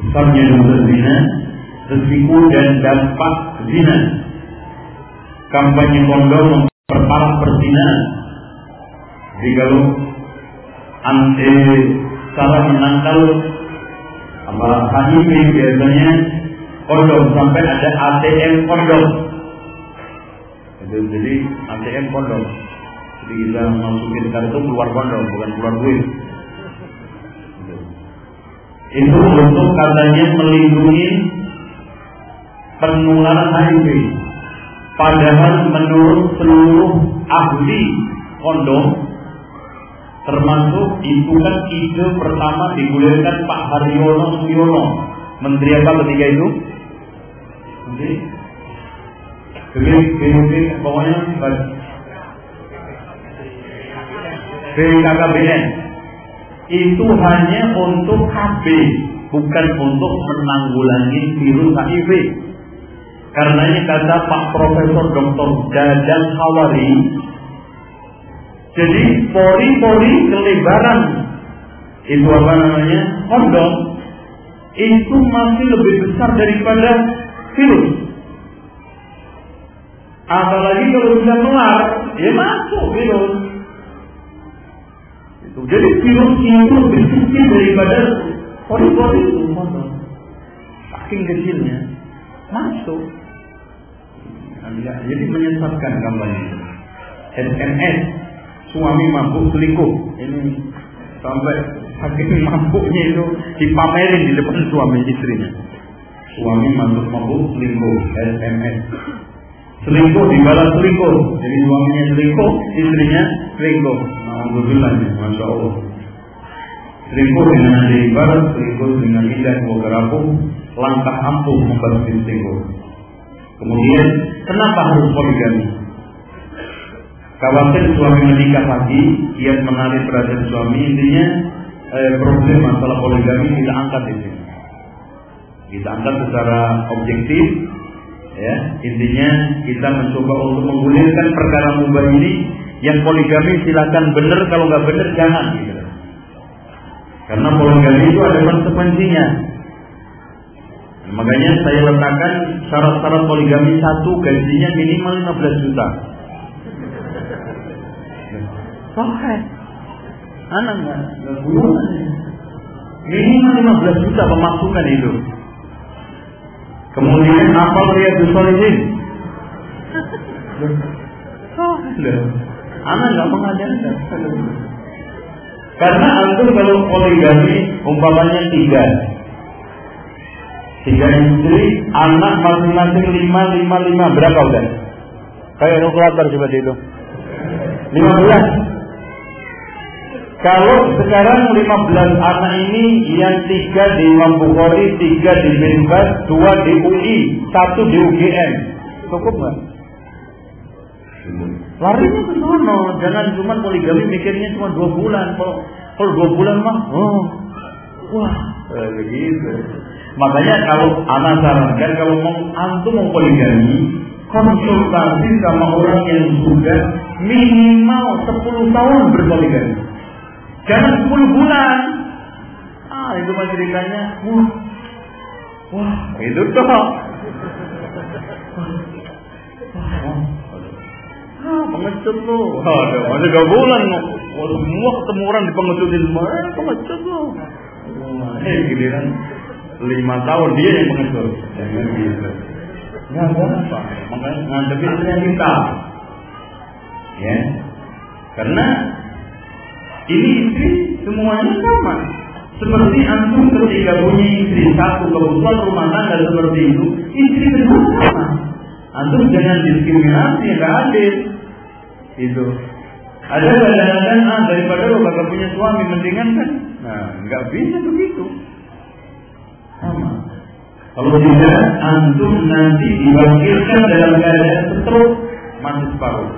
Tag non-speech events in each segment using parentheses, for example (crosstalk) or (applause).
besarnya dosa zina, resiko dan dampak zina. Kampanye kondom memperparah perzinahan. Kalau anti cara menangkal apa HIV biasanya kondom sampai ada ATM kondom. Jadi ATM kondom. Jadi kita masukin kartu keluar kondom bukan keluar duit. Itu untuk katanya melindungi penularan HIV. Padahal menurut seluruh ahli kondom termasuk itu kan ide pertama digulirkan Pak Haryono Sugiono Menteri apa ketika itu? Menteri BPB pokoknya BKKBN itu hanya untuk KB bukan untuk menanggulangi virus HIV karenanya kata Pak Profesor Dr. Dadan Hawari jadi pori-pori kelebaran itu apa namanya kondom itu masih lebih besar daripada virus. Apalagi kalau bisa keluar, ya masuk virus. Jadi virus itu kecil daripada pori-pori itu kondom. Saking kecilnya masuk. Jadi menyesatkan kampanye SMS suami mabuk selingkuh ini sampai saking mabuknya itu dipamerin di depan suami istrinya suami mabuk mabuk selingkuh SMS selingkuh dibalas selingkuh. Jadi suaminya selingkuh istrinya selingkuh. Alhamdulillah Masya Allah. Selingkuh dengan ada ibarat selingkuh dengan indah mau langkah ampuh membalas selingkuh. Kemudian kenapa harus poligami? Khawatir suami menikah lagi, ia menarik perhatian suami, intinya eh, problem masalah poligami kita angkat di. Kita angkat secara objektif, ya. Intinya kita mencoba untuk menggulirkan perkara mubah ini. Yang poligami silakan benar, kalau nggak benar jangan. Gitu. Karena poligami itu ada konsekuensinya. Nah, makanya saya letakkan syarat-syarat poligami satu gajinya minimal 15 juta. Sahih. Anak enggak, Minimal 15 juta pemasukan itu. Kemudian apa dia Solihin? Sahih. Anak enggak mengajarkan. Karena antum kalau poligami umpamanya tiga, tiga istri, anak masing-masing lima, lima, lima, berapa udah? Kayak kalkulator coba itu. Lima belas. Kalau sekarang 15 anak ini yang tiga di Imam Bukhari, tiga di Minbas, dua di UI, satu di UGM, cukup nggak? Larinya ke sana, jangan cuma poligami mikirnya cuma dua bulan. Kalau kalau dua bulan mah, oh, wah, eh, begitu. Makanya kalau anak sarankan kalau mau antum mau poligami, konsultasi sama orang yang sudah minimal 10 tahun berpoligami. Jangan 10 bulan. Ah, itu mah ceritanya. Wah. Wah, itu toh. Ah, pengecut lu. Ada, ada dua bulan. Wah, semua ketemu orang di pengecutin semua. Eh, pengecut lu. Eh, giliran lima tahun dia yang pengecut. Jangan gitu. Nggak ada apa. Makanya ngadepin kita. Ya. Karena ini istri semuanya sama. Seperti antum ketika punya istri satu kebetulan rumah tangga seperti itu, istri kedua sama. Antum jangan diskriminasi, nggak adil. Itu. Ada kadang-kadang ah daripada lo bakal punya suami mendingan kan? Nah, nggak bisa begitu. Sama. Kalau tidak, antum nanti diwakilkan dalam keadaan stroke mati separuh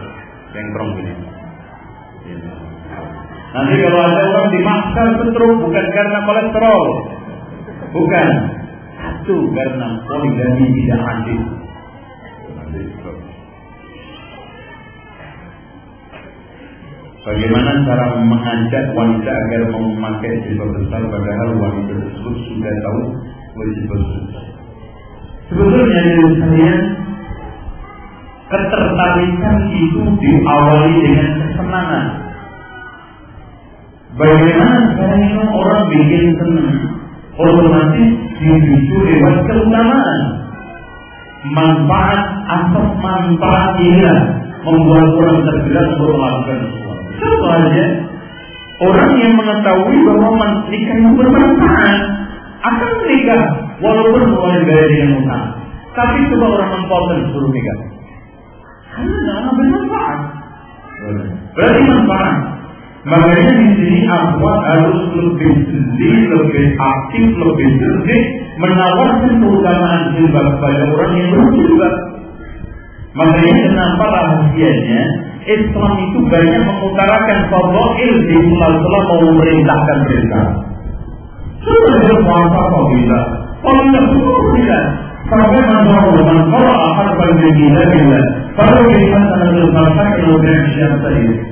yang terong ini. Nanti kalau ada orang dimakan stroke bukan karena kolesterol. Bukan. Satu karena poligami tidak adil. Bagaimana cara mengajak wanita agar memakai jilbab besar padahal wanita tersebut sudah tahu wajib bersuci. Sebetulnya dari saya ketertarikan itu diawali dengan kesenangan. Bagaimana sekarang orang bikin senang? Otomatis dipicu lewat keutamaan. Manfaat atau manfaat inilah membuat orang tergerak untuk melakukan. Contoh aja, orang yang mengetahui bahwa nikah itu bermanfaat akan menikah walaupun mulai bayar dengan utang. Tapi coba orang mempotong suruh nikah. Karena bermanfaat. Berarti manfaat. Makanya di sini akhwat harus lebih sedih, lebih aktif, lebih cerdik menawarkan keutamaan jilbab kepada orang yang berjilbab. Makanya kenapa rahasianya Islam itu banyak mengutarakan fadhail di sela-sela mau memerintahkan perintah. Sebenarnya puasa fadilah. Fadilah semua fadilah. Sampai masalah man qara'a harfan min kitabillah. Kalau farsak ila bi'asyam sayyid.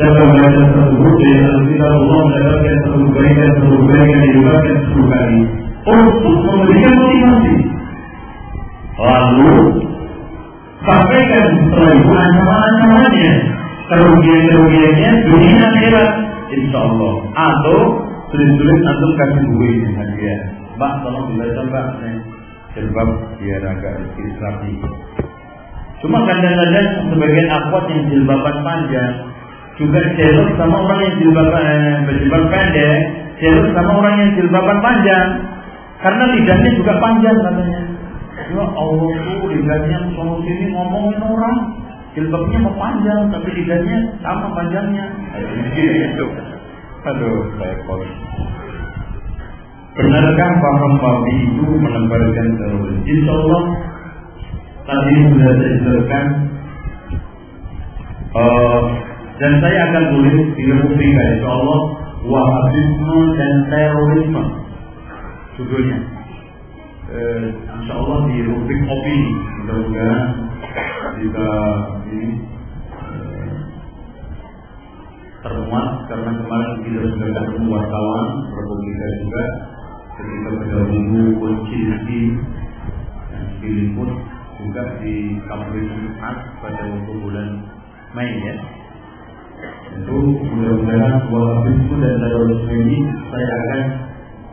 Dapat baca tersebut di dalam kitab Allah mendapatkan satu kebaikan, satu kebaikan dilibatkan sepuluh kali untuk memberikan motivasi. Lalu sampaikan setelah itu ancaman-ancamannya, kerugian-kerugiannya dunia akhirat, insya Allah. Atau tulis-tulis antum kasih buku ini hadiah. Mbak, tolong dibaca mbak, sebab biar agak rapi. Cuma kadang-kadang sebagian akhwat yang jilbaban panjang juga jelas sama orang yang jilbaban eh, berjilbab pendek, jelas sama orang yang jilbaban panjang. Karena lidahnya juga panjang katanya. Ya Allah tuh lidahnya sono sini ngomongin orang. Jilbabnya mau panjang tapi lidahnya sama panjangnya. Gitu. Aduh, repot. Benarkah paham babi itu menebarkan teroris? Insya Allah tadi sudah saya jelaskan uh, dan saya akan tulis di Republika Insya Allah Wahabisme dan terorisme judulnya. Uh, insya Allah di rubrik opini mudah-mudahan bisa ini uh, termuat karena kemarin kita sudah ketemu wartawan Republika juga ketika bergabung kunci di diliput juga di Kampung Jumat pada waktu bulan Mei ya. Itu mudah-mudahan wabismu dan terorisme ini saya akan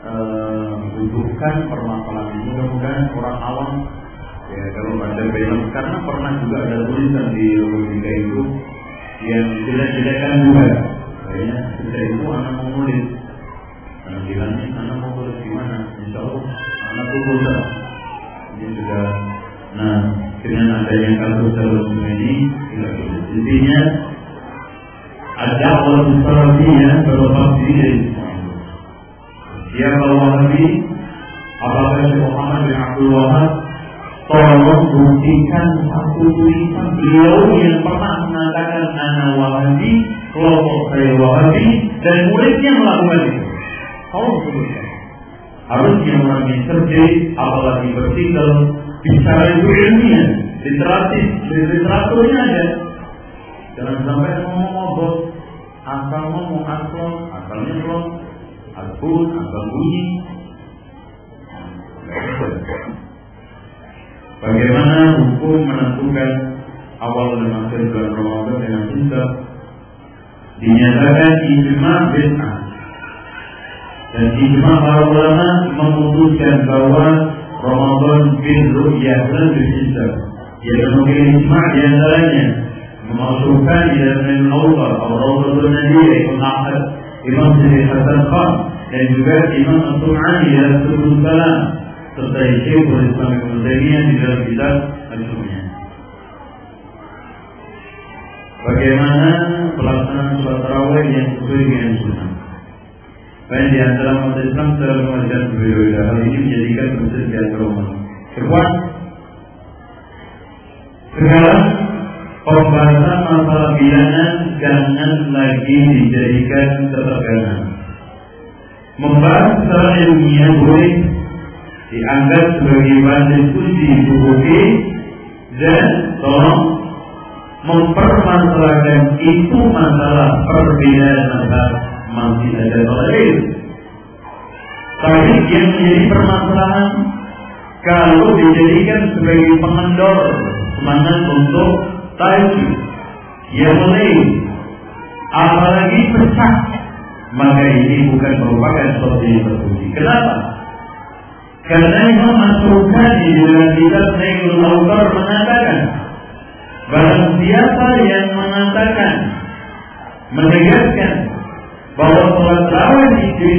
uh, dudukkan permasalahan ini. Mudah-mudahan orang awam ya kalau ada film karena pernah juga ada tulisan di Republika itu yang tidak-tidakkan juga kayaknya kita itu anak mau nulis karena bilangnya anak mau tulis gimana insya Allah anak tulis. Ini sudah nah dengan adanya kasus terorisme ini tidak intinya berlepas diri dari siapa wahabi apakah Syekh Muhammad bin Abdul Wahab tolong buktikan satu tulisan beliau yang pernah mengatakan anak wahabi, kelompok saya wahabi, dan muridnya melakukan itu. Tolong sebutkan. Harusnya orang yang cerdik, apalagi bertitel, bicara itu ilmiah, literasi, literaturnya ada. Jangan sampai ngomong ngobot, asal ngomong asal, asalnya belum, asal asal bunyi. Bagaimana hukum menentukan awal dan akhir bulan Ramadan dengan hisab dinyatakan ijma bid'ah. Dan ijma para ulama memutuskan bahwa Ramadan bin ru'yah dan bin hisab ia mungkin ijma di antaranya memasukkan ila min awal atau rawdatul nadir ikut ahad Imam Sidi Hasan Khan dan juga Imam As-Sum'ani ila Subul Salam serta Syekhul Islam Ibn Taimiyah di dalam kitab Al-Sunnah. Bagaimana pelaksanaan sholat tarawih yang sesuai dengan sunnah? Baik di antara umat Islam secara pengajian berbeda. Hal ini menjadikan proses di antara umat. Kedua, sekarang pembahasan masalah bilangan jangan lagi dijadikan ketegangan. Membahas secara ilmiah boleh dianggap sebagai bahan diskusi buku dan tolong mempermasalahkan itu masalah perbedaan antara masih ada lain. Tapi yang menjadi permasalahan kalau dijadikan sebagai pengendor semangat untuk tahajud, yang lain, apalagi pecah, maka ini bukan merupakan sesuatu yang terpuji. Kenapa? Karena Imam di dalam kitab Nailul Awtar mengatakan Barang siapa yang mengatakan Menegaskan Bahwa sholat rawat itu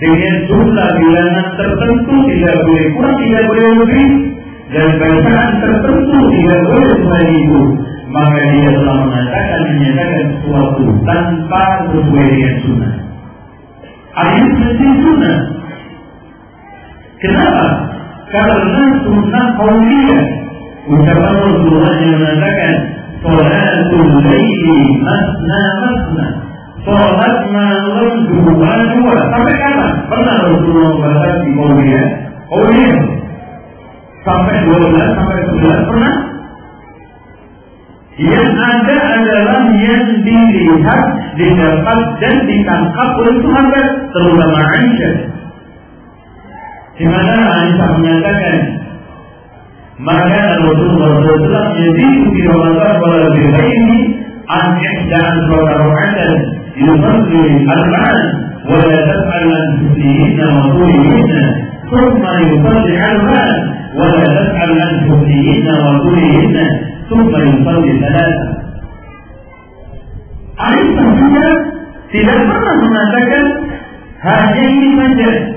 Dengan jumlah bilangan tertentu Tidak boleh kurang, tidak boleh lebih Dan bacaan tertentu Tidak boleh selain itu Maka dia telah mengatakan Menyatakan sesuatu tanpa sesuai dengan sunnah Artinya sunnah Kenapa? Karena sunnah kauliyah. Ucapan Rasulullah yang mengatakan Salatul laili masna masna Salat malam dua dua Sampai kapan? Pernah Rasulullah membaca di kauliyah? Kauliyah Sampai dua belas, sampai sebelas. Pernah? Yang ada adalah yang dilihat, didapat dan ditangkap oleh Tuhan terutama Aisyah. Di mana Aisyah menyatakan maka Rasulullah SAW jadi di Ramadan pada ini an ihdan raka'atan yusalli arba'an wa la tas'al an husnihinna wa tulihinna thumma yusalli ولا تفعل أن تبليهن وتبليهن ثم يصلي ثلاثة. عرفت هنا؟ في لفظة ما ذكر هذه المجال.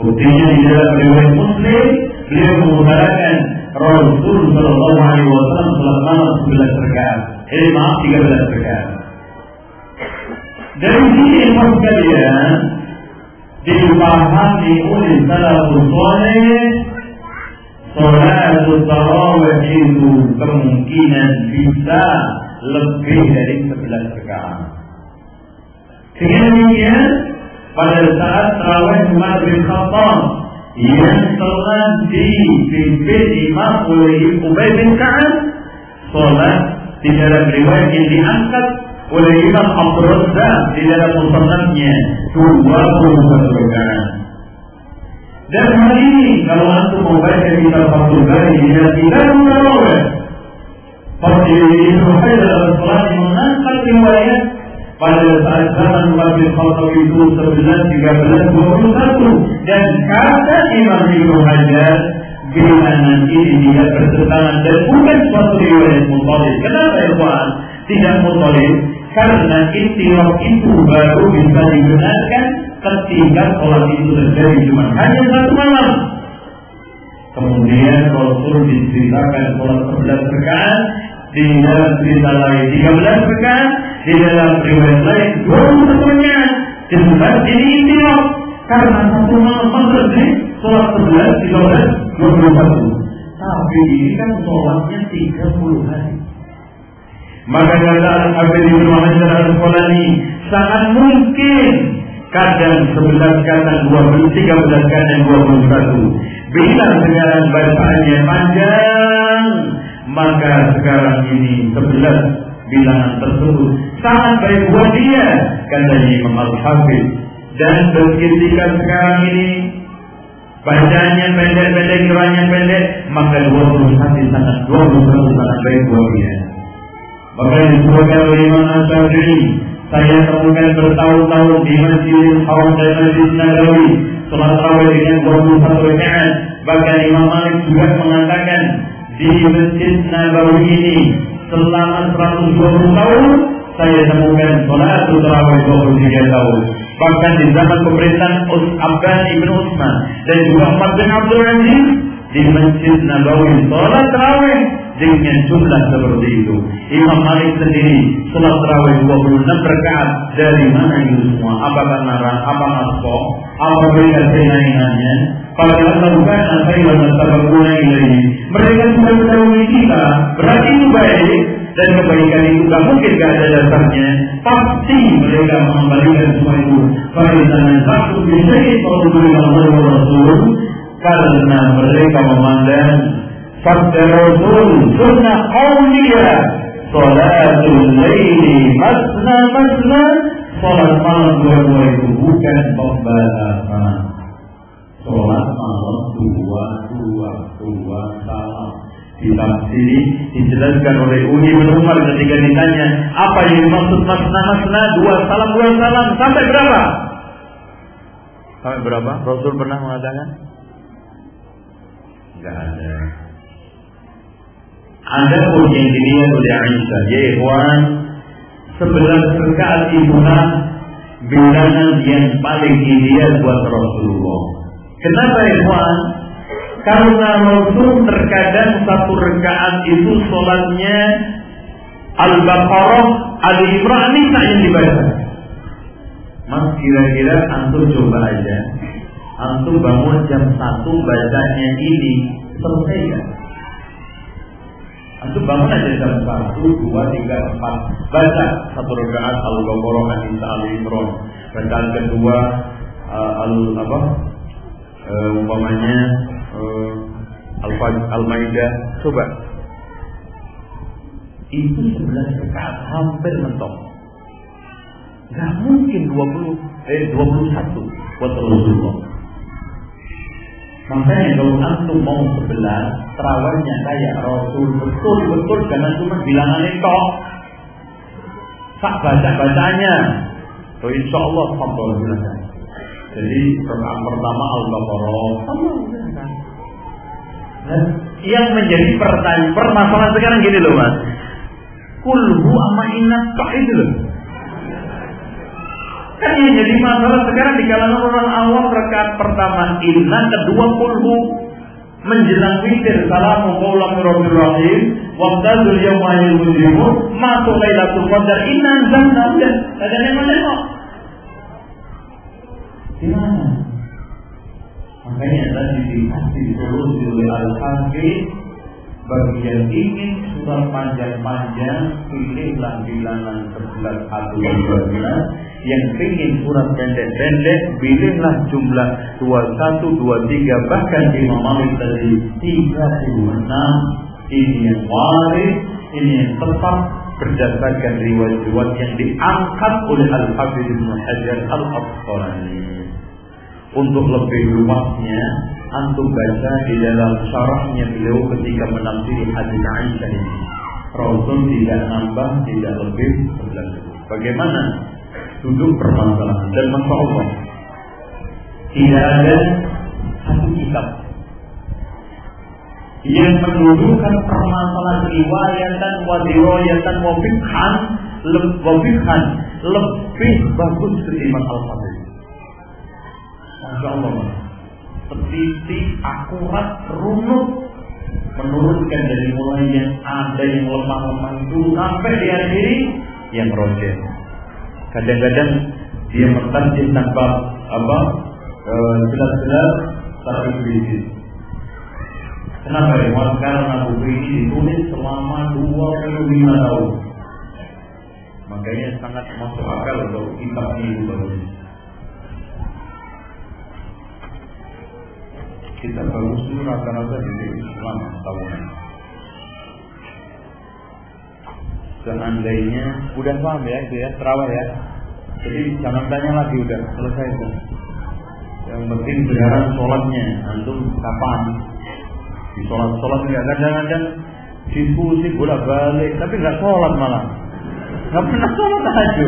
وتجد إلى رواية مسلم له مباركا رسول صلى الله عليه وسلم صلى الله عليه وسلم بلا شركاء إلى ما أعطي قبل الشركاء دلوقتي المسكبية دلوقتي المسكبية دلوقتي المسكبية Salatul tarawih itu kemungkinan bisa lebih dari 11 rakaat. Dengan demikian pada saat terawih Umar bin Khattab yang telah dipimpin imam oleh Ubay bin Ka'ab sholat di dalam riwayat yang diangkat oleh Imam Abdul Razzaq di dalam musnadnya 21 rakaat. Dan hari ini kalau antum membaca kitab Fathul Bari dalam kitab Tarawih Fadil Ibnu Hajar al-Asqalani mengangkat riwayat pada saat zaman bin Khattab itu 11, 13, 21 dan kata Imam Ibnu Hajar bila nanti dia bertentangan dan bukan suatu riwayat mutalib. Kenapa ya Tuhan? Tidak mutalib karena istilah itu baru bisa digunakan ketika sholat itu terjadi cuma hanya satu malam. Kemudian Rasul diceritakan sholat 11 rakaat di dalam cerita lain 13 rakaat di dalam riwayat lain dua satunya jelas ini ikhtilaf karena satu malam maghrib sholat sebelas tiga belas dua puluh satu. Tapi ini kan sholatnya tiga puluh hari. Maka kata Al-Habib Ibn Hajar Al-Asqalani sangat mungkin kadang sebelas kadang dua puluh tiga belas kadang dua puluh satu. Bila sekarang bacaannya panjang. Maka sekarang ini sebelas bilangan tersebut sangat baik buat dia kata Imam Al-Hafiz. Dan ketika sekarang ini bacaannya pendek-pendek kiranya pendek maka 21 sangat 21 sangat baik buat dia. Maka disebutkan oleh Imam Al-Syafi'i saya temukan bertahun-tahun di Masjidil Haram dan Masjid Nabawi sholat tarawih dengan 21 rakaat bahkan Imam Malik juga mengatakan di Masjid Nabawi ini selama 120 tahun saya temukan sholat terawih 23 tahun. Bahkan di zaman pemerintahan Us Abban ibn Utsman dan juga Umar bin Abdul Aziz di Masjid Nabawi sholat terawih dengan jumlah seperti itu. Imam Malik sendiri sholat terawih 26 rakaat dari mana itu semua? Apakah narang? Apa nasko? Apa mereka senainannya? Padahal bukan saya dan tabakuna ini. Mereka sudah mendahului kita. Berarti itu baik dan kebaikan itu tak mungkin gak ada dasarnya. Pasti mereka mengembalikan semua itu. Faidan satu bisa itu Allah Rasul karena mereka memandang Rasul sunnah qawliya salatul laili masna masna Sholat malam dua-dua itu bukan pembalasan. Sholat malam dua, dua, salam. Di sini dijelaskan oleh Uni bin Umar ketika ditanya apa yang dimaksud masna masna dua salam dua salam sampai berapa? Sampai berapa? Rasul pernah mengatakan? Enggak ada. Ada pun dilihat oleh Aisyah, ya ikhwan, sebelas rakaat itulah bilangan yang paling ideal buat Rasulullah. Kenapa ikhwan? Karena Rasul terkadang satu rakaat itu sholatnya Al-Baqarah, Ali Imran Nisa yang dibaca. Mas kira-kira antum coba aja. Antum bangun jam satu bacanya ini selesai kan? Antum bangun aja jam satu, dua, tiga, empat. Baca satu rakaat Al-Baqarah, An-Nisa, Al-Imran. Bacaan kedua uh, al apa? Uh, umpamanya uh, Al-Maidah. Coba. Itu sebelas rakaat hampir mentok. Gak mungkin 20 eh 21 buat Rasulullah. Makanya kalau antum mau sebelah, terawihnya kayak Rasul betul betul jangan cuma bilangan itu. Tak baca bacanya. Oh insya Allah bilangan. Jadi rakaat pertama al-baqarah. Dan yang menjadi pertanyaan permasalahan sekarang gini loh mas. Kulhu ama inna itu loh. Kan yang jadi masalah. Sekarang di kalangan orang awam rakaat pertama inna, kedua kulhu. Menjelang witir salamu qaulam rabbil rahim waqtadul yawma'il mujrimun. Masuk lailatul qadar. Inna anzalna udah ada yang nengok gimana makanya tadi dikasih solusi oleh al-hafiz bagi yang ingin surat panjang-panjang pilihlah bilangan 11 atau 12 yang ingin surat pendek-pendek pilihlah jumlah 21, 23 bahkan Imam Malik tadi 36 ini yang waris ini yang tetap berdasarkan riwayat-riwayat yang diangkat oleh Al-Hafidh Ibn Hajar Al-Asqalani. Untuk lebih luasnya antum baca di dalam syarahnya beliau ketika menafsiri hadis Aisyah ini. Rasul tidak nambah tidak lebih 11 bagaimana duduk permasalahan dan masya Allah tidak ada satu kitab yang menunjukkan permasalahan riwayatan wa riwayatan wa fikhan wafikhan lebih bagus ketimbang al-fatih. Masya Allah, Seperti akurat, runut, menurunkan dari mulai yang ada yang lemah-lemah itu sampai di akhiri yang rojer. Kadang-kadang dia mentarjih tanpa apa jelas-jelas tapi kritis. Kenapa ya? Karena buku ini ditulis selama 25 tahun. Makanya sangat masuk akal kalau kitab ini bagus. Kita bagus itu rata-rata di Islam tahunan. Seandainya udah paham ya itu ya terawih ya. Jadi jangan tanya lagi udah selesai itu. Yang penting sekarang sholatnya antum kapan di sholat sholat nggak kadang-kadang diskusi bolak balik tapi nggak sholat malah. Nggak pernah sholat aja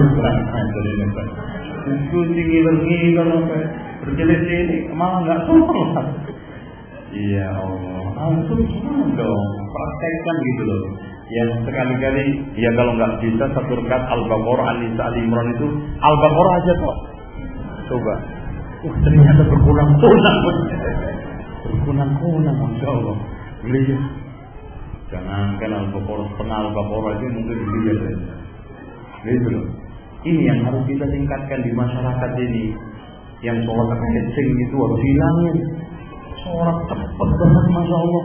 diskusi ngiler-ngiler sampai berjelit-jelit malah nggak sholat. Iya Allah. Antum gimana dong praktekkan gitu loh yang sekali-kali ya kalau nggak bisa satu rekat Al-Baqarah An-Nisa Al-Imran itu Al-Baqarah aja kok. Coba. Uh, ternyata berkunang-kunang. berkunang-kunang Masya Allah. Beliau. Jangankan Al-Baqarah, setengah Al-Baqarah aja mungkin ya. Gitu loh. Ini yang harus kita tingkatkan di masyarakat ini. Yang sholat kecing itu harus hilangin. Sholat cepat banget Masya Allah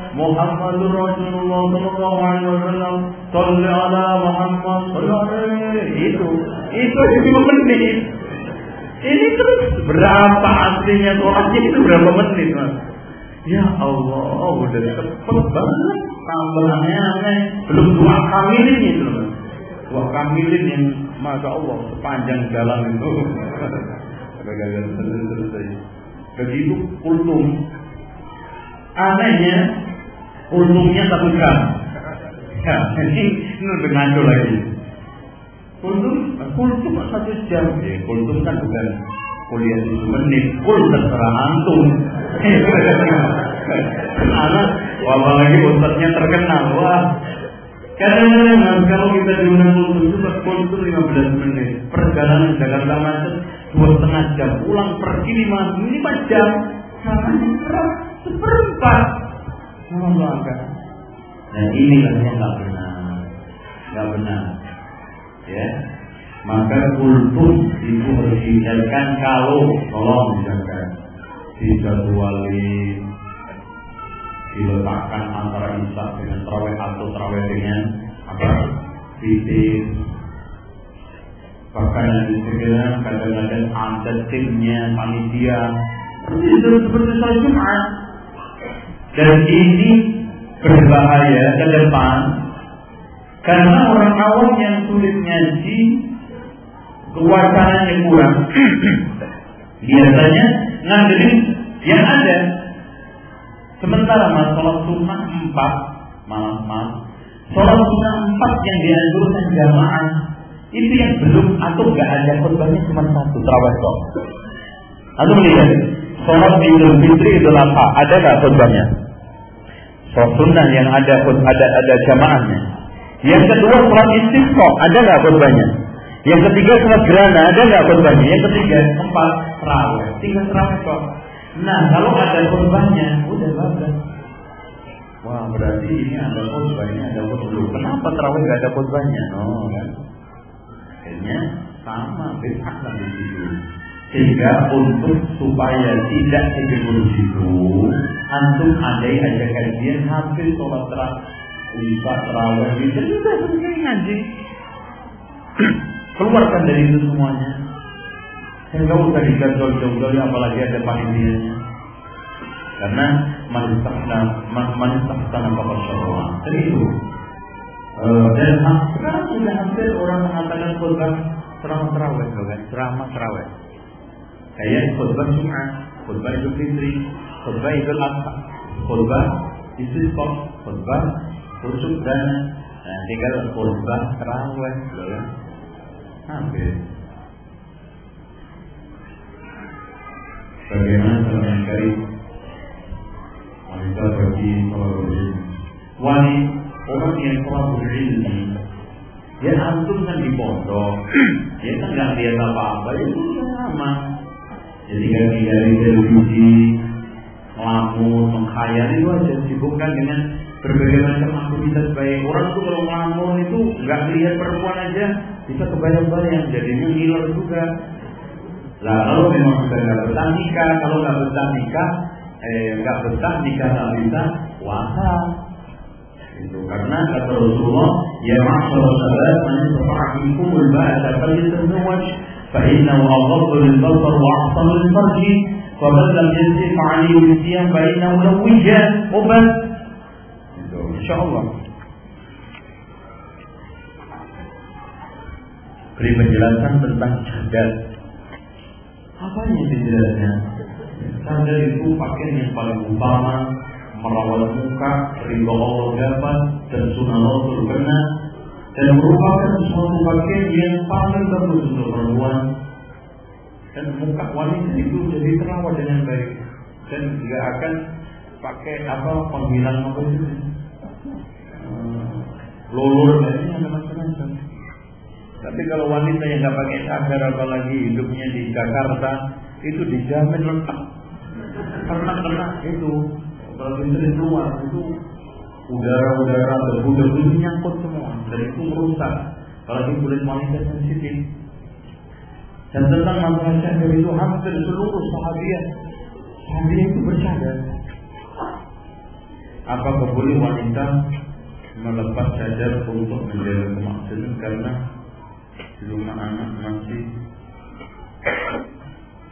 محمد رسول الله صلى الله عليه وسلم صل على محمد صل عليه itu itu lima menit ini terus berapa aslinya sholatnya itu berapa menit mas Ya Allah, udah cepet banget tambahannya aneh. Belum dua kamilin itu mas. Dua kamilin yang Masya Allah sepanjang jalan itu. Begitu kultum. Anehnya kultumnya satu jam. Ya, ini ini ngaco lagi. Kultum, kultum satu jam. Ya, kultum kan bukan kuliah tujuh menit. Kul terserah antum. Anak, lagi ustadznya terkenal. Wah, Kadang-kadang kalau kita diundang kultum itu kultum 15 menit. Perjalanan Jakarta macet dua setengah jam. Pulang pergi lima lima jam. Caranya seperempat. Allah Nah inilah yang nggak benar, nggak benar. Ya, maka kultum itu harus dihindarkan kalau tolong misalkan dijadwalin diletakkan antara isya dengan terawih atau terawih dengan apa? Titik. Bahkan yang disebutkan kadang-kadang ada timnya panitia. Itu seperti sholat Jumat dan ini berbahaya ke depan. Karena orang awam yang sulit ngaji yang kurang. (clears throat) Biasanya ngandelin yang ada. Sementara mas sholat sunnah empat malam malam, sholat sunnah empat yang dianjurkan jamaah itu yang belum atau nggak ada khutbahnya cuma satu. Terawih kok. Atau melihat sholat idul fitri idul adha ada nggak khutbahnya? Sholat sunnah yang ada ada ada jamaahnya. Yang kedua sholat istisqa ada nggak khutbahnya? Yang ketiga sholat gerhana ada nggak khutbahnya? Yang ketiga empat terawih tinggal terawih kok. Nah, kalau ada korbannya, udah bagus. Wah, berarti ini ada ini ada korban. Kenapa terawih nggak ada korbannya? Oh, kan? Akhirnya sama bid'ah lah di situ. Sehingga untuk supaya tidak terjebur situ, antum adai aja kajian hampir sholat terawih, bisa terawih, bisa juga sebenarnya ngaji. Keluarkan dari itu semuanya. Enggak usah digantol jauh-jauh apalagi ada panitianya. Karena manistahna manistahna bapak syarwa. Jadi itu. Uh, dan sekarang sudah hampir orang mengatakan khutbah ceramah terawih, kan? Ceramah terawih. Kayak khutbah Jumat, khutbah Idul Fitri, khutbah Idul Adha, khutbah Istisqa, khutbah Rusuk dan nah, tinggal khutbah terawih, kan? Hampir. bagaimana cara mencari wanita bagi sholat berilmu. Wanita orang yang telah berilmu, ya antum kan di pondok, ya kan nggak lihat apa-apa, itu sama. Jadi kan dari televisi, melamun, mengkhayal itu aja sibukkan dengan berbagai macam aktivitas baik. Orang tuh kalau melamun itu nggak lihat perempuan aja bisa kebayang-bayang, jadinya ngiler juga. Lah kalau memang sudah nggak betah nikah, kalau nggak betah nikah, eh nggak betah nikah tak bisa puasa. Itu karena kata Rasulullah, ya masyarakat sahabat, man minkum al-ba'ata falyatazawwaj fa innahu aghaddu lil-basar wa ahsanu lil-farj. فمن لم يستطع فعليه بالصيام فإنه له وجاء وبس. إن شاء الله. Beri penjelasan tentang cadar apa yang penjelasannya? Sadar itu pakaian yang paling utama merawat muka, ridho Allah dapat dan sunnah Rasul benar dan merupakan suatu pakaian yang paling bagus untuk perempuan. Dan muka wanita itu jadi terawat dengan baik. Dan tidak akan pakai apa penghilang apa itu. Hmm, lulur dan macam-macam. Tapi kalau wanita yang nggak pakai cadar apalagi hidupnya di Jakarta itu dijamin lengkap. Karena kena itu kalau istri luar itu udara-udara debu-debu nyangkut semua. Dan itu merusak. Apalagi kulit wanita sensitif. Dan tentang masalah syahadat itu hampir seluruh sahabat sahabat itu bercadar apakah boleh wanita melepas cadar untuk menjaga kemaksiatan? Karena rumah anak masih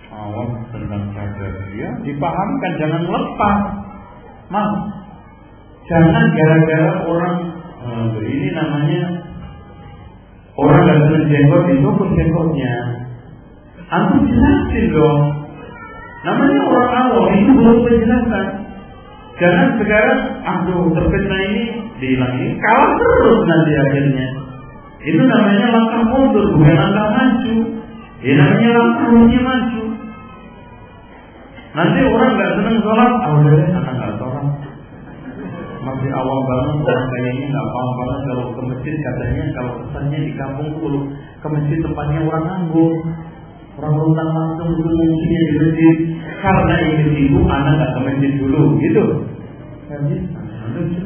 awam tentang cadar dia dipahamkan. Jangan lepas. Mas jangan gara-gara orang uh, ini namanya orang gak senang jenggot itu pun jenggotnya. Antum jelasin dong. Namanya orang awam itu belum penjelasan. Jangan sekarang aduh terfitnah ini dihilangi kalah terus nanti akhirnya. Itu namanya langkah mundur bukan langkah maju. Ini namanya langkah maju. Nanti orang nggak senang sholat ah udah deh anak nggak sholat masih awal banget orang kayak ini nggak paham banget kalau ke masjid katanya kalau kesannya di kampung tuh ke masjid tempatnya orang nganggur. Orang luntang langsung itu mungkin di masjid. Karena ini itu anak nggak ke masjid dulu gitu. Bisa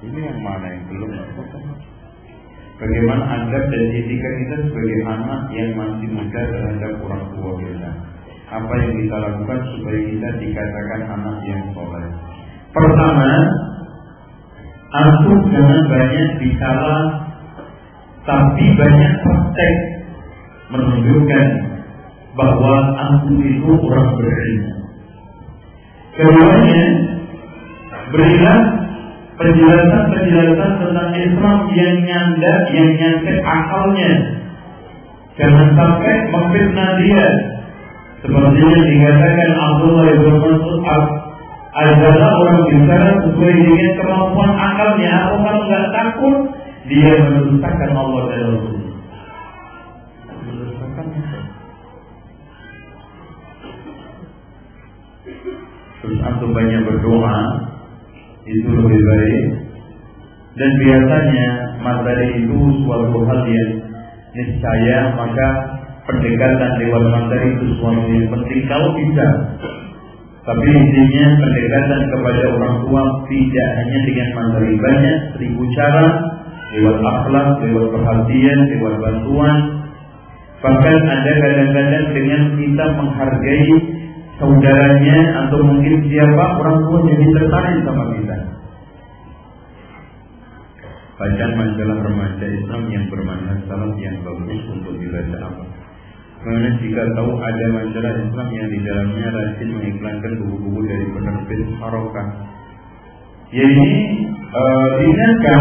ini yang mana yang belum? Bagaimana adab dan etika kita sebagai anak yang masih muda terhadap orang tua kita? Apa yang kita lakukan supaya kita dikatakan anak yang soleh? Pertama, aku jangan banyak bicara, tapi banyak praktek menunjukkan bahwa aku itu orang berilmu. Keduanya, berilah penjelasan-penjelasan tentang Islam yang nyanda, yang nyantet akalnya. Jangan sampai memfitnah dia. Seperti yang dikatakan Abdullah ibn Mas'ud adalah orang bicara sesuai dengan kemampuan akalnya. Kalau nggak takut, dia mendustakan Allah dan Rasul. Terus antum banyak berdoa itu lebih baik dan biasanya materi itu suatu hal yang niscaya maka pendekatan lewat materi itu suatu yang penting kalau bisa tapi intinya pendekatan kepada orang tua tidak hanya dengan materi banyak seribu cara lewat akhlak, lewat perhatian, lewat bantuan bahkan ada kadang-kadang dengan kita menghargai saudaranya atau mungkin siapa orang tua jadi tertarik sama kita. Baca majalah remaja Islam yang bermanfaat salam yang bagus untuk dibaca apa? Karena jika tahu ada majalah Islam yang di dalamnya rajin mengiklankan buku-buku dari penerbit Harokah. Ini uh, diingatkan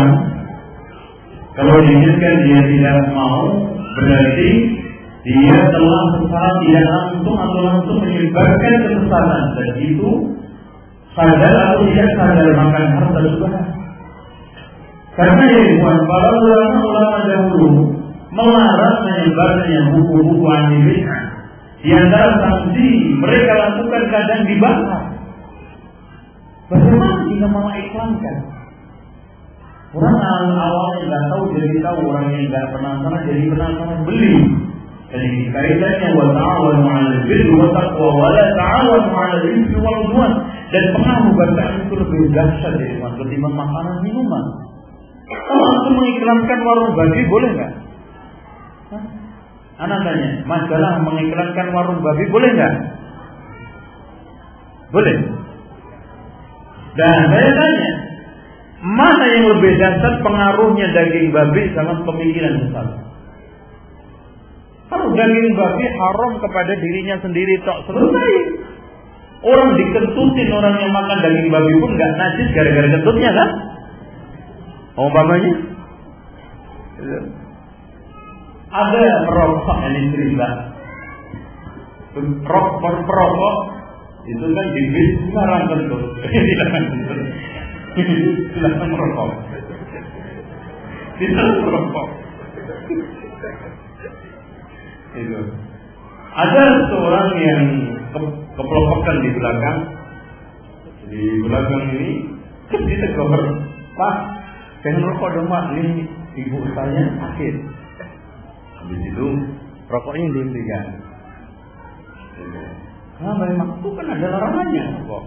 kalau diingatkan dia tidak mau berarti dia telah secara tidak langsung atau langsung menyebarkan kesesatan dan itu sadar atau tidak sadar makan harta juga. Karena ya para ulama-ulama dahulu melarang menyebarnya buku-buku anti Di antara sanksi mereka lakukan kadang dibakar. Bagaimana jika malah iklankan? Orang awalnya nggak tahu jadi tahu, orang yang nggak penasaran jadi penasaran beli. Ini kaitannya wa ta'awanu 'alal birri wa taqwa wa la ta'awanu 'alal itsmi wal 'udwan. Dan pengaruh bacaan itu lebih dahsyat dari ketimbang makanan minuman. Kalau aku mengiklankan warung babi boleh nggak? Anak tanya, majalah mengiklankan warung babi boleh nggak? Boleh. Dan saya tanya, mana yang lebih dahsyat pengaruhnya daging babi sama pemikiran sesat? Kalau daging babi haram kepada dirinya sendiri tak selesai. Orang dikentutin orang yang makan daging babi pun nggak najis gara-gara kentutnya kan? Umpamanya ada perokok ini cerita rokok perokok itu kan di bis sekarang kentut silakan (laughs) merokok. Tidak merokok. Itu. Ada seorang yang ke kepelopokan di belakang, di belakang ini, terus dia tegur, Pak, jangan rokok dong Pak, ini ibu saya sakit. Habis itu rokoknya dihentikan. Nah, memang itu kan ada larangannya kok.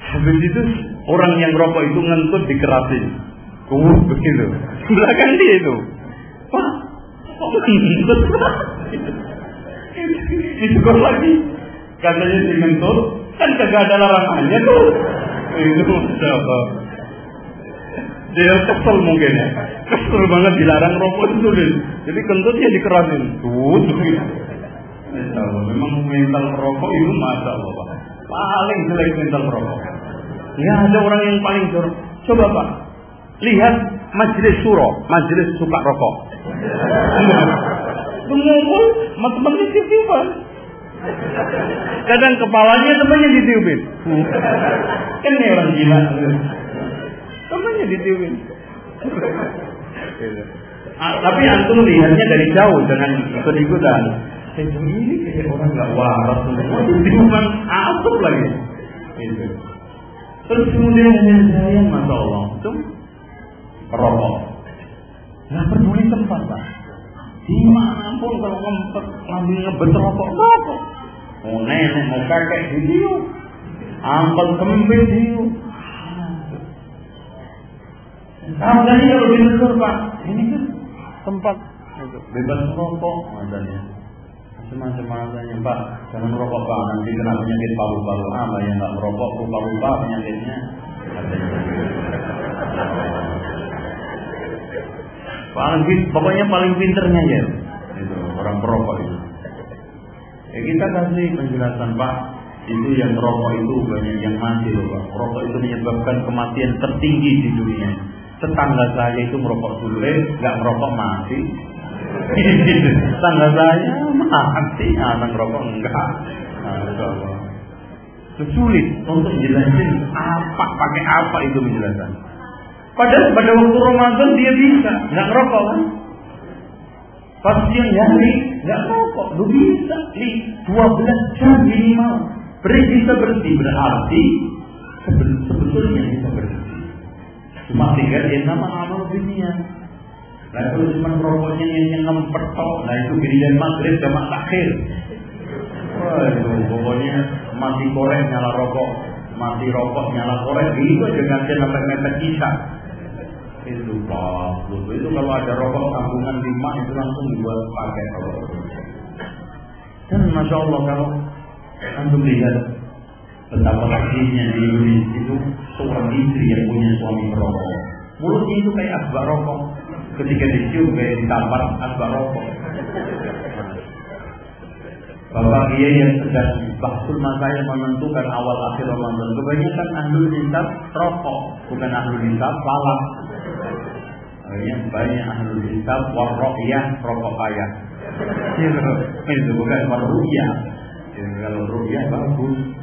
Habis itu orang yang rokok itu ngentut dikerasin. Uh, begitu. Belakang dia itu. Pak, kok ngentut? (laughs) Ditegur lagi. Katanya si ngentut, kan kagak ada larangannya tuh. Itu siapa? Dia kesel mungkin ya. Kesel banget dilarang rokok itu deh. Jadi kentutnya dikerasin. Tuh, begitu. Memang mental rokok itu masa Allah Pak. Paling jelek mental rokok. Ya ada orang yang paling jorok. Coba Pak, lihat majelis suro, majelis suka rokok. Mengumpul, teman-teman ditiupan. Kadang kepalanya temannya ditiupin. Kan ini orang gila. Temannya ditiupin. Ah, tapi antum lihatnya dari jauh dengan ikut-ikutan. Ini kayak orang nggak waras semua. Tiupan asap lagi. Itu. Terus kemudian yang saya, masya Allah, itu rokok. Nggak peduli tempat, Pak. Di mana pun kalau ngempet, ngambil ngebet rokok, rokok. Mau nenek, mau kakek, video. Ampel kembali video. Tadi kalau di Pak, ini kan tempat bebas rokok, adanya semacam alasannya Pak. Jangan merokok Pak. Nanti kena penyakit paru-paru. Apa yang nggak merokok lupa-lupa penyakitnya. Paling pokoknya paling pinternya ya. Itu orang perokok itu. Ya kita kasih penjelasan Pak. Itu yang merokok itu banyak yang mati loh Pak. Merokok itu menyebabkan kematian tertinggi di dunia tetangga saya itu merokok eh nggak merokok mati (laughs) Tangga saya mati anak rokok enggak. Nah, sulit untuk menjelaskan apa pakai apa itu menjelaskan. Padahal pada waktu Ramadan dia bisa nggak rokok kan? Pas siang hari nggak rokok, lu bisa nih 12 jam minimal. Beri bisa berhenti berarti sebetulnya. Cuma tinggal dia nama amal dunia. Nah itu cuma rokoknya yang yang ngempet Nah itu giliran maghrib sama takhir. Itu pokoknya mati korek nyala rokok, mati rokok nyala korek itu aja ganti sampai mepet kisah. Itu pak, itu kalau ada rokok tabungan lima itu langsung dibuat pakai rokok. Dan masya Allah kalau antum lihat betapa rajinnya di Indonesia itu seorang istri yang punya suami merokok. Mulutnya itu kayak asbak rokok ketika dicium kayak ditampar asbak rokok. Bapak Kiai yang sedang bahsul yang menentukan awal akhir Ramadan. Kebanyakan ahli nisab rokok, bukan ahli nisab palak. Banyak banyak ahli nisab warroqiyah rokok kaya. Itu bukan warruqyah. Kalau ruqyah bagus,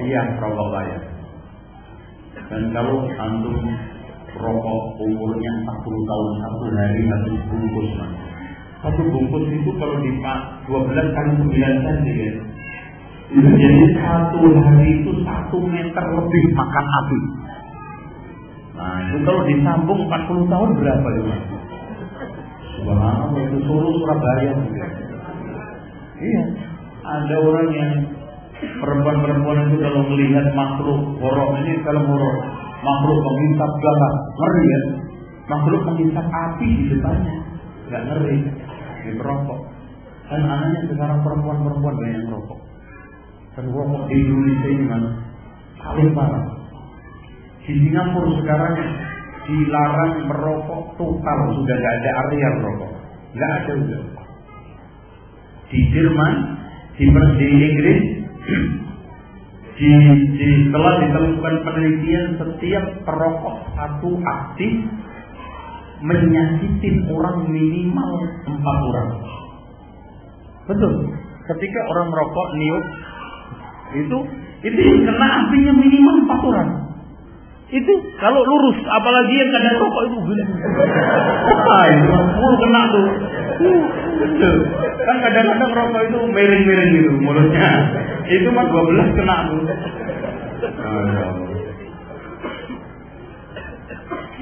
roqyah rokok kaya. Dan kalau antum rokok umurnya 40 tahun satu hari satu bungkus mas. Satu bungkus itu kalau di 12 kali 9 cm ya. Jadi satu hari itu satu meter lebih makan api. Nah itu kalau disambung 40 tahun berapa ya mas? Subhanallah itu Solo Surabaya juga. Iya, ada orang yang perempuan-perempuan itu kalau melihat makhluk horor ini kalau horor. Makhluk menghisap galak ngeri ya makhluk menghisap api di depannya. Nggak ngeri di merokok. Dan anaknya sekarang perempuan-perempuan banyak yang merokok. Dan rokok di Indonesia ini kan paling parah. Di Singapura sekarang dilarang merokok total. Sudah nggak ada area merokok. Nggak ada udah. Di Jerman di, di Inggris di, di, telah ditemukan penelitian setiap perokok satu aktif menyakitin orang minimal empat orang. Betul. Ketika orang merokok niup itu itu kena apinya minimal empat orang. Itu kalau lurus, apalagi yang kadang rokok itu ah itu full kena tuh. Kan kadang-kadang rokok itu miring-miring gitu mulutnya. Itu mah 12 kena tuh.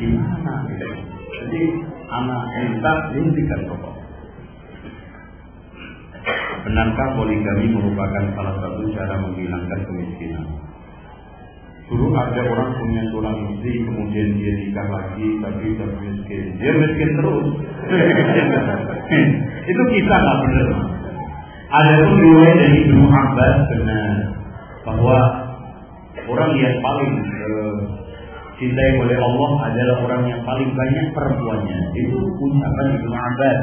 Gimana? Jadi anak minta dihentikan rokok. Benarkah poligami merupakan salah satu cara menghilangkan kemiskinan? Dulu ada orang punya tulang istri, kemudian dia nikah lagi, tapi sudah miskin. Dia miskin terus. (laughs) itu kita nggak benar. Ada pun riwayat dari Ibnu Abbas benar bahwa orang yang paling uh, cintai oleh Allah adalah orang yang paling banyak perempuannya. Itu ucapan Ibnu Abbas.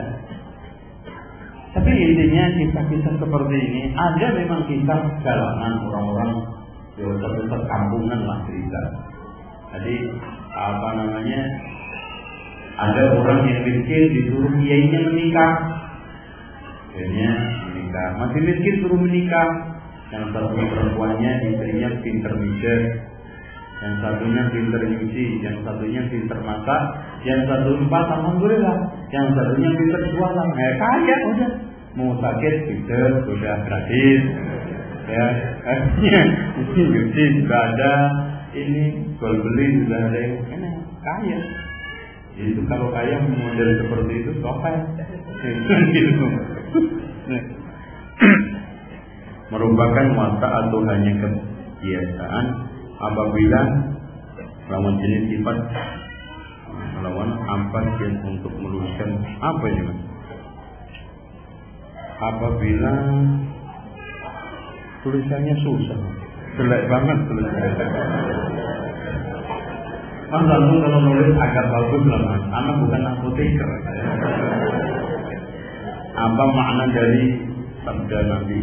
Tapi intinya kisah-kisah seperti ini ada memang kisah jalanan orang-orang ya tetap kampungan lah cerita. Jadi apa namanya ada orang yang miskin disuruh kiainya menikah, akhirnya menikah. Masih miskin suruh menikah. Yang satu perempuannya istrinya pinter mikir, yang satunya pinter nyuci, yang satunya pinter masak, yang satu empat alhamdulillah, yang satunya pinter jualan. Eh kaya udah, mau sakit pinter sudah gratis, ya nyuci sudah ada ini jual beli sudah ada yang kaya itu kalau kaya model seperti itu sopet gitu. (laughs) merupakan mata atau hanya kebiasaan apabila lawan jenis sifat melawan apa yang untuk meluruskan apa ini? Apabila tulisannya susah. Jelek banget tulisannya. Mas lalu kalau nulis agak bagus lah mas. Anak bukan apoteker Apa makna dari sabda Nabi?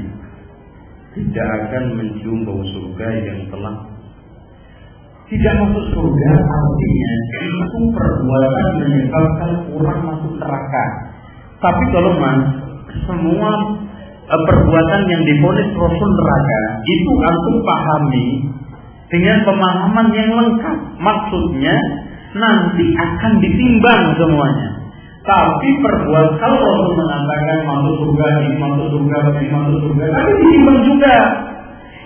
Tidak akan mencium bau surga yang telah. Tidak masuk surga artinya Itu perbuatan menyebabkan orang masuk neraka. Tapi kalau mas Semua perbuatan yang diponis Rasul neraka itu antum pahami dengan pemahaman yang lengkap. Maksudnya nanti akan ditimbang semuanya. Tapi perbuatan kalau Rasul mengatakan masuk surga ini masuk surga ini masuk surga, tapi ditimbang juga.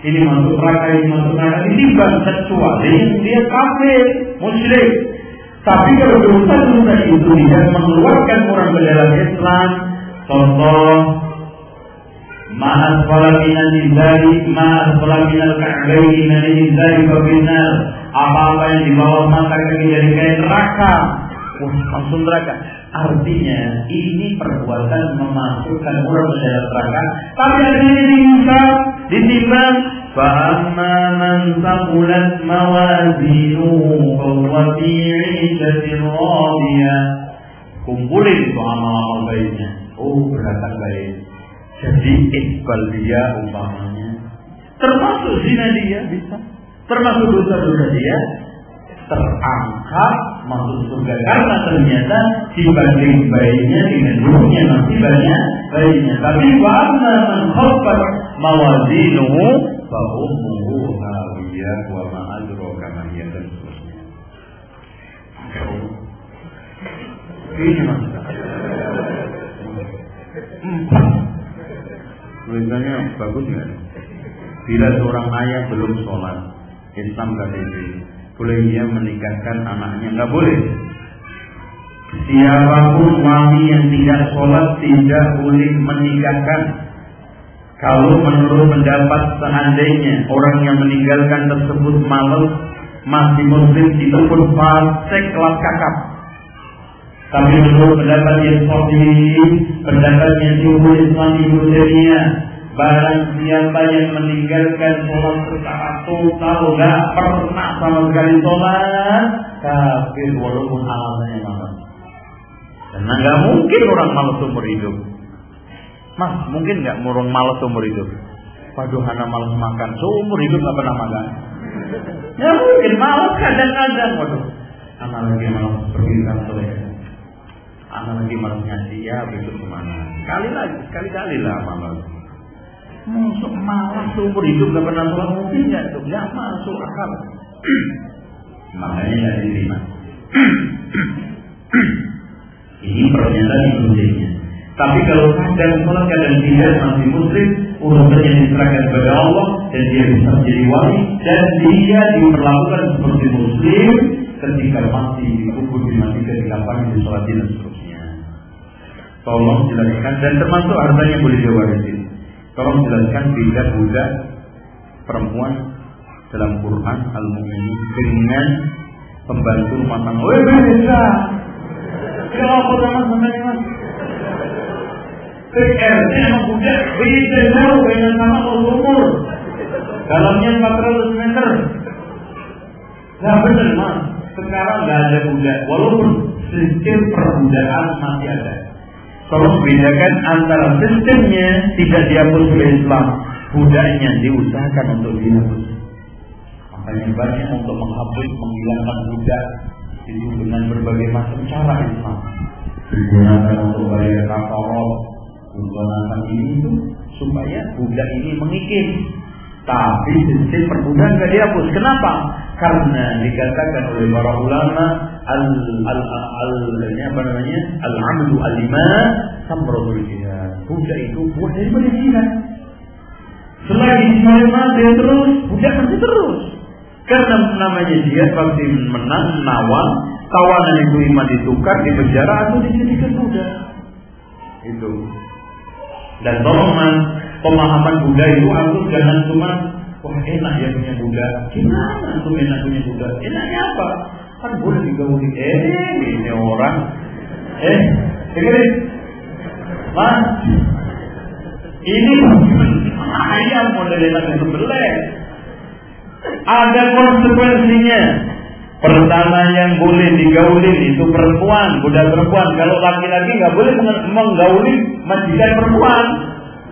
Ini masuk neraka ini masuk neraka ditimbang kecuali dia kafir musyrik. Tapi kalau dosa-dosa itu tidak mengeluarkan orang ke Islam, contoh ما أسفل من الإزار ما أسفل من الكعبين من الإزار فبالنار apa-apa yang di bawah mata kaki dari kain neraka wah langsung neraka artinya ini perbuatan memasukkan orang ke dalam neraka tapi artinya dihisab ditimbang فأما من ثقلت موازينه فهو في عيشة راضية kumpulin tuh amal-amal baiknya oh berkata baik jadi iqbal dia umpamanya. Termasuk zina dia bisa. Termasuk dosa-dosa dia terangkat masuk surga. Karena ternyata dibanding bayinya dengan buruknya masih banyak bayinya tapi warna man khaffat mawazinuhu fa hawiyah wa ma adraka ma hiya dan seterusnya. Ini maksudnya. Empat tulisannya bagus nggak? Bila seorang ayah belum sholat, Islam KTP, boleh dia menikahkan anaknya? Nggak boleh. Siapa pun wali yang tidak sholat tidak boleh menikahkan. Kalau menurut pendapat seandainya orang yang meninggalkan tersebut malas masih muslim itu pun fasik kelas kakap. Tapi menurut pendapat yang sahih, pendapat yang jumhur Islam Ibu barang siapa yang meninggalkan sholat secara total, nggak pernah sama sekali sholat, kafir walaupun alamnya malam. Karena nggak mungkin orang malas umur hidup. Mas, mungkin nggak orang malas umur hidup? Waduh, anak malas makan, seumur hidup nggak pernah makan. Ya mungkin malas kadang-kadang, waduh. Anak lagi malas pergi kantor ya anak lagi malas ngaji ya besok ke mana? Kali lagi sekali kali lah malas masuk malas seumur hidup gak pernah sholat mungkin nggak itu nggak masuk akal. (clears throat) Makanya nggak diterima. (clears throat) Ini pernyataan yang pentingnya tapi kalau kadang sholat kadang tidak masih muslim urusan yang diserahkan kepada Allah dan dia bisa menjadi wali dan dia diperlakukan seperti muslim ketika mati dikubur dimatikan di lapangan di sholat dan seterusnya Tolong jelaskan dan termasuk hartanya boleh diwarisi. Tolong jelaskan bila budak perempuan dalam Quran al-mu'minin dengan pembantu rumah tangga. Oh, beda. Kenapa sama sama sama jauh dengan. Dalamnya 400 meter. Nah benar mas, sekarang nggak ada budak. Walaupun sistem perbudakan masih ada. Tolong bedakan antara sistemnya tidak dihapus oleh Islam, budaknya diusahakan untuk dihapus. Makanya banyak untuk menghapus, menghilangkan budak itu dengan berbagai macam cara Islam. Digunakan untuk bayar kafarot, menggunakan ini itu supaya budak ini mengikis. Tapi sistem perbudakan tidak dihapus. Kenapa? Karena dikatakan oleh para ulama al al al, al apa namanya al amdu al lima samratul jihad. Budak itu buah dari jihad. Selagi dia mati terus, budak masih terus. Karena namanya dia pasti menang, nawal, tawanan itu iman ditukar di penjara atau dijadikan budak. Itu. Dan tolong pemahaman Buddha itu aku jangan cuma wah enak ya punya Buddha. Gimana tuh enak punya Buddha? Enaknya apa? Kan boleh digauli. Eh, ini orang. Eh, dengerin. Mas, ini ayam model enak itu. Ada konsekuensinya. Pertama yang boleh digauli itu perempuan, budak perempuan. Kalau laki-laki nggak boleh menggauli majikan perempuan,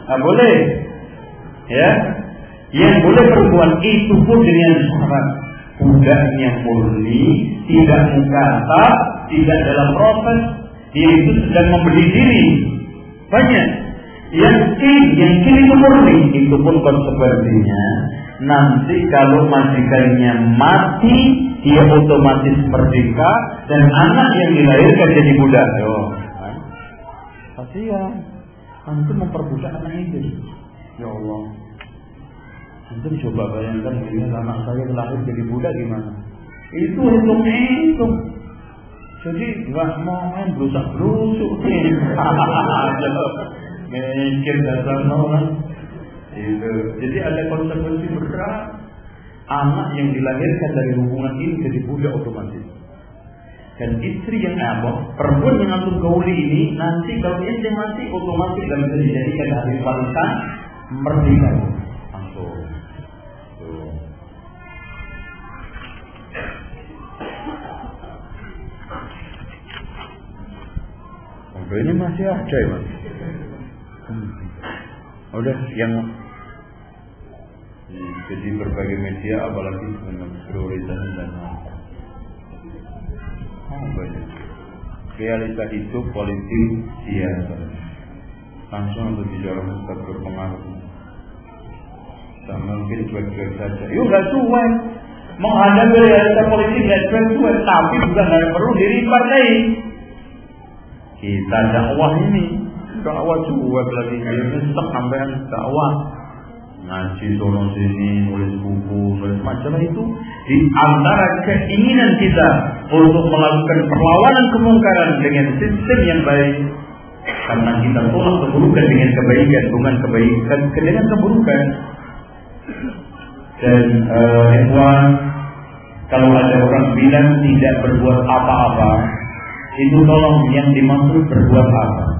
nggak boleh. Ya, yang boleh perempuan itu pun dengan syarat budaknya murni, tidak mengkata, tidak dalam proses, dia itu sedang membeli diri. Banyak. Yang kini, yang kini itu murni, itu pun konsekuensinya. Nanti kalau majikannya mati, dia otomatis merdeka dan anak yang dilahirkan jadi budak. Oh, kan? Kasihan. Antum memperbudak anak itu. Ya Allah. Antum coba bayangkan melihat anak saya lahir jadi budak gimana? Itu hitungnya itu. Jadi nggak mau main berusak berusuk (laughs) Mikir dasar orang. Itu. Jadi ada konsekuensi berat anak yang dilahirkan dari hubungan ini jadi budak otomatis. Dan istri yang apa, perempuan yang antum gauli ini nanti kalau dia mati otomatis dan bisa dijadikan hari wanita merdeka langsung. Sampai ini masih ada ya mas. Hmm. Udah yang jadi berbagai media apalagi dengan prioritas dan oh, banyak. Realita hidup politik siasa langsung untuk bicara tetap berpengaruh. Sama mungkin cuek-cuek saja. Yuk gak cuek. Menghadapi realita politik gak cuek-cuek. Tapi juga gak perlu diri partai kita dakwah ini. Dakwah cuek lagi. Ini sampai dakwah ngaji sono sini, nulis buku, nulis macam itu. Di antara keinginan kita untuk melakukan perlawanan kemungkaran dengan sistem yang baik karena kita tolak keburukan dengan kebaikan bukan kebaikan dengan keburukan. Dan uh, kalau ada orang bilang tidak berbuat apa-apa itu tolong yang dimaksud berbuat apa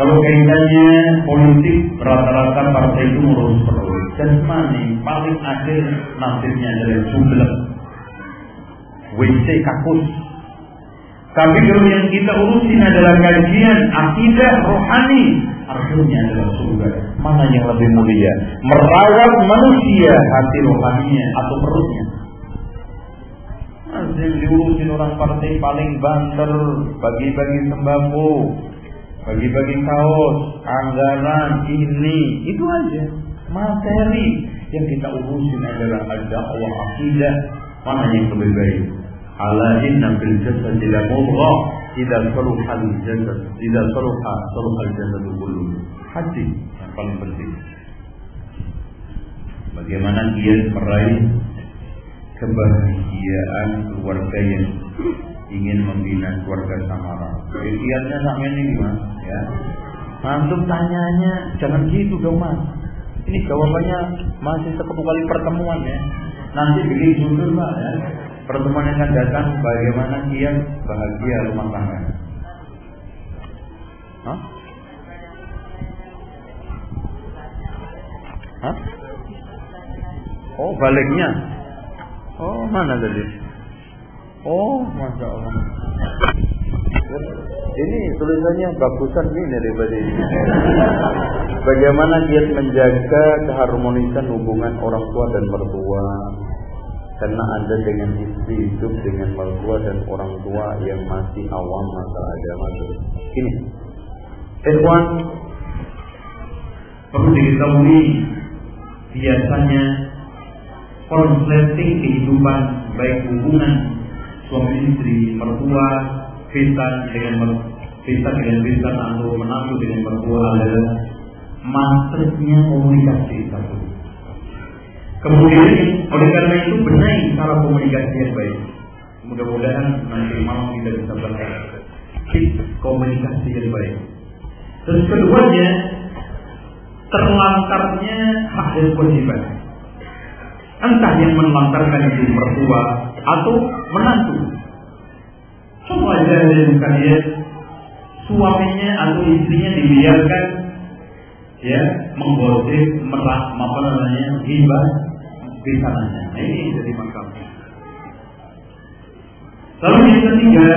kalau kaitannya politik rata-rata partai itu ngurus terus. Dan mana paling akhir nasibnya adalah jumlah WC kakus. Tapi kalau yang kita urusin adalah kajian akidah rohani, artinya adalah surga. Mana yang lebih mulia? Merawat manusia hati rohaninya atau perutnya. Masih diurusin orang partai paling banter, bagi-bagi sembako, bagi-bagi kaos, anggaran, ini, itu aja. Materi yang kita urusin adalah dakwah akidah. Mana yang lebih baik? Ala inna fil jasad ila mudghah idza saruha al jasad idza saruha saruha al jasad kullu. Hati yang paling penting. Bagaimana dia meraih kebahagiaan keluarga yang ingin membina keluarga Samara. Ikhtiarnya sama ini mas, ya. Antum tanyanya jangan gitu dong mas. Ini jawabannya masih sekepuk kali pertemuan ya. Nanti bikin judul Pak ya. Pertemuan yang akan datang bagaimana kiat bahagia rumah tangga. Hah? Hah? Oh, baliknya. Oh, mana tadi? Oh, masya Allah. Ini tulisannya bagusan ini daripada ini. Bagaimana dia menjaga keharmonisan hubungan orang tua dan mertua? Karena Anda dengan istri hidup dengan mertua dan orang tua yang masih awam masalah agama. Ini, Ikhwan, perlu diketahui biasanya konsleting kehidupan baik hubungan suami istri, mertua, pintar dengan pintar dengan pintar atau menantu dengan mertua adalah masternya komunikasi satu. Kemudian oleh karena itu benahi cara komunikasi yang baik. Mudah-mudahan nanti malam kita bisa belajar komunikasi yang baik. Terus keduanya terlantarnya hak dan kewajiban. Entah yang menelantarkan itu mertua atau menantu. Coba aja kalian suaminya atau istrinya dibiarkan ya menggosip, merak, apa namanya, hibah di sananya. Nah, ini jadi masalah. Lalu yang ketiga,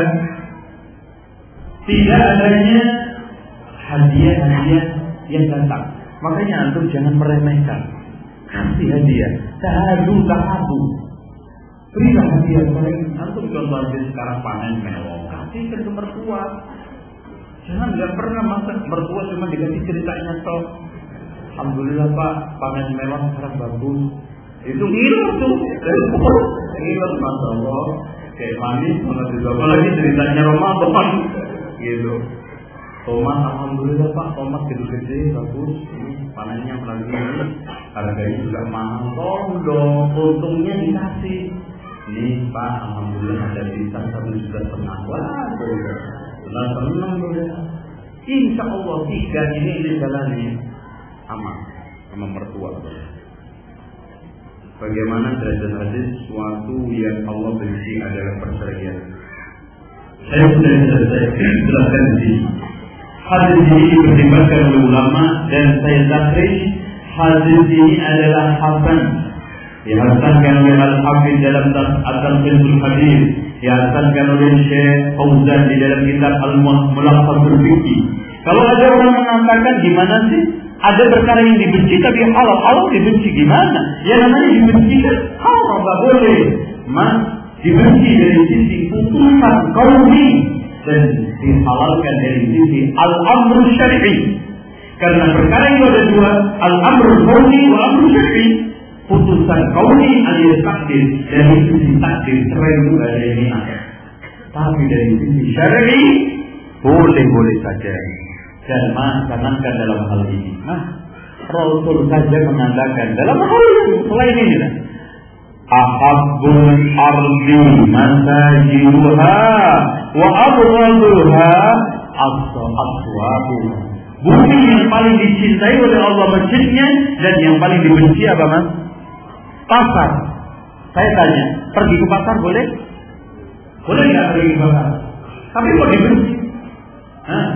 tidak adanya hadiah-hadiah yang datang. Makanya antum jangan meremehkan. Kasih hadiah. Tahadu, tahadu. Berilah hadiah mereka. Antum contoh sekarang panen melon. Kasih ke mertua. Jangan nggak pernah masak mertua cuma dikasih ceritanya toh. Alhamdulillah Pak, panen melon sekarang bagus. Itu ngiler tuh. Ngiler Masya Allah. Kayak manis, malah juga apalagi ceritanya Ramadan. Gitu. Tomat alhamdulillah Pak, tomat gede-gede bagus. Ini panennya lagi harganya juga mahal. Tolong dong, untungnya dikasih. Ini Pak, alhamdulillah ada bisa satu juta setengah. Wah, sudah. Nah, senang. Insya Allah tiga ini ini jalani aman sama mertua. Bagaimana derajat hadis suatu yang Allah benci adalah perceraian. Saya sudah selesai jelaskan di. Hadis ini dipertimbangkan oleh ulama dan saya takrir hadis ini adalah hasan dihasankan oleh Al-Hafidh dalam At-Tanqidul Hadis dihasankan oleh Syekh Fauzan di dalam kitab Al-Mulaqqatul Fiqh. Kalau ada orang mengatakan gimana sih? Ada perkara yang dibenci tapi halal, halal dibenci gimana? Ya namanya dibenci kan halal nggak boleh. Mas dibenci dari sisi putusan kaumi dan dihalalkan dari sisi al-amr syar'i. Karena perkara itu ada dua, al-amr kauni wa amr syar'i. Putusan kauni alias takdir dari sisi takdir itu ada ini ada. Tapi dari sisi syar'i boleh-boleh saja. Dan mas kanankan dalam hal ini. Nah, Rasul saja mengatakan dalam hal ini selain ini lah. Ahabbul ardi masajiduha wa abghaduha aswabu. Bumi yang paling dicintai oleh Allah masjidnya dan yang paling dibenci apa mas? Pasar. Saya tanya, pergi ke pasar boleh? Boleh nggak pergi ke pasar? Tapi kok dibenci? Hah?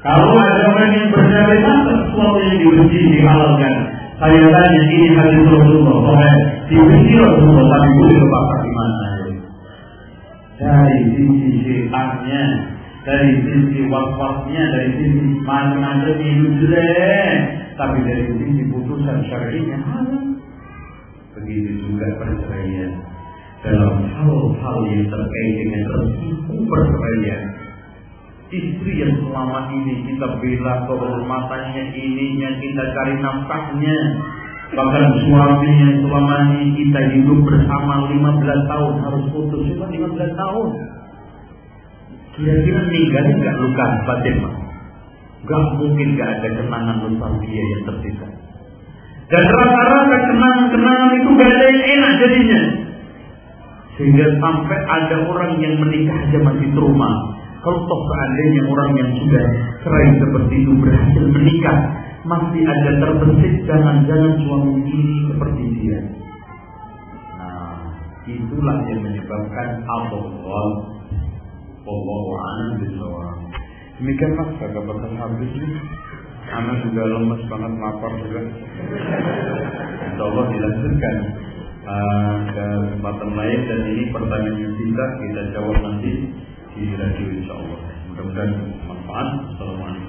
Kalau ada orang yang berjalan sesuatu yang dibenci dihalalkan, saya tanya ini hadis Rasulullah, soalnya dibenci Rasulullah tapi boleh ke pasar di mana? Dari sisi syaitannya, dari sisi waswasnya, dari sisi macam-macam itu jelek, tapi dari sisi putusan syar'inya halal. Begitu juga perceraian dalam hal-hal yang terkait dengan resiko perceraian istri yang selama ini kita bela kehormatannya ininya kita cari nafkahnya. Bahkan suami yang selama ini kita hidup bersama 15 tahun harus putus cuma 15 tahun. Kira-kira ninggalin gak luka batin mas? Gak mungkin gak ada kenangan nostalgia yang tersisa dan rata-rata kenangan-kenangan itu gak ada yang enak jadinya sehingga sampai ada orang yang menikah aja masih trauma kalau toh seandainya orang yang sudah cerai seperti itu berhasil menikah, masih ada terbesit jangan-jangan suami ini seperti dia. itulah yang menyebabkan Allah Allah a'lam bishawab. Demikian mas, agak bakal habis Anak juga lemes banget, lapar juga. Insya Allah dilanjutkan uh, ke kesempatan lain dan ini pertanyaan yang kita kita jawab nanti di radio Insya Allah. Mudah-mudahan bermanfaat. Assalamualaikum.